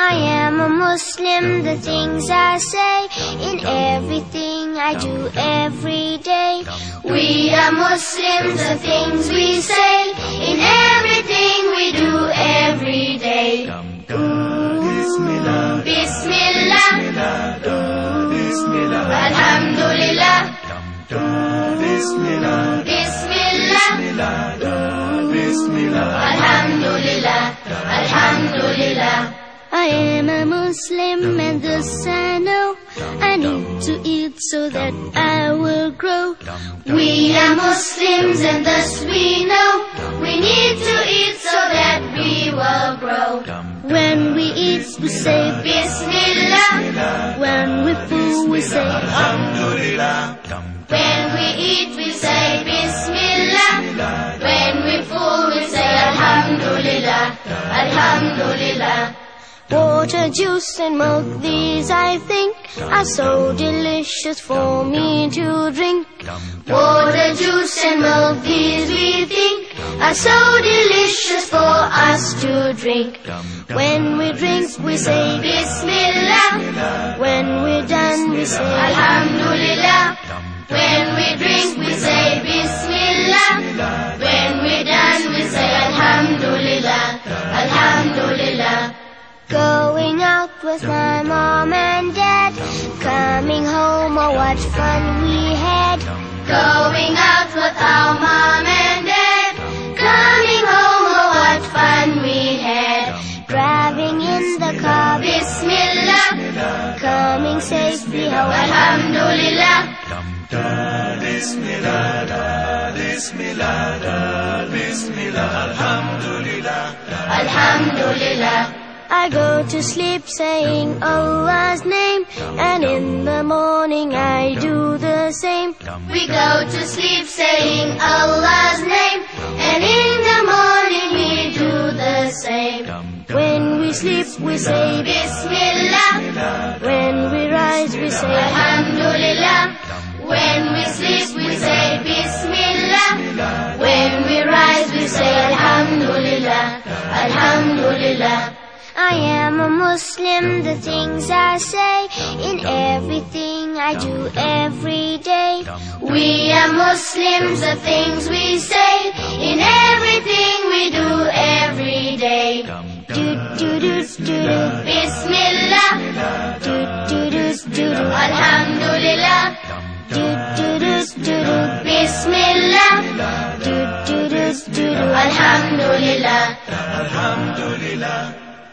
I am a Muslim, the things I say, in everything I do every day. We are Muslims, the things we say, in everything we do every day. Ooh, Bismillah, Bismillah, Bismillah, Alhamdulillah, Bismillah, Bismillah, Bismillah, Alhamdulillah. A Muslim and thus I know I need to eat so that I will grow. We are Muslims and thus we know we need to eat so that we will grow. When we eat we say Bismillah. When we fool we say Alhamdulillah. When we eat we say Juice and milk, these I think are so delicious for me to drink. Water, juice and milk, these we think are so delicious for us to drink. When we drink, we say Bismillah. When we're done, we say Alhamdulillah. When we drink, we say Bismillah. My mom and dad Coming home, oh what fun we had. Going out with our mom and dad. Coming home, oh what fun we had. Driving in the car, Bismillah. Coming safely home, Alhamdulillah Bismillah, Bismillah, Bismillah, Alhamdulillah, Alhamdulillah I go to sleep saying Allah's name And in the morning I do the same. We go to sleep saying Allah's name And in the morning we do the same. When we sleep we say Bismillah. When we rise we say Alhamdulillah I am a Muslim, the things I say, in everything I do every day. We are Muslims, the things we say, in everything we do every day. Do do do do do, Bismillah. Do do do do do, Alhamdulillah. Do do do do do, Bismillah. Do do do do do, Alhamdulillah. Alhamdulillah.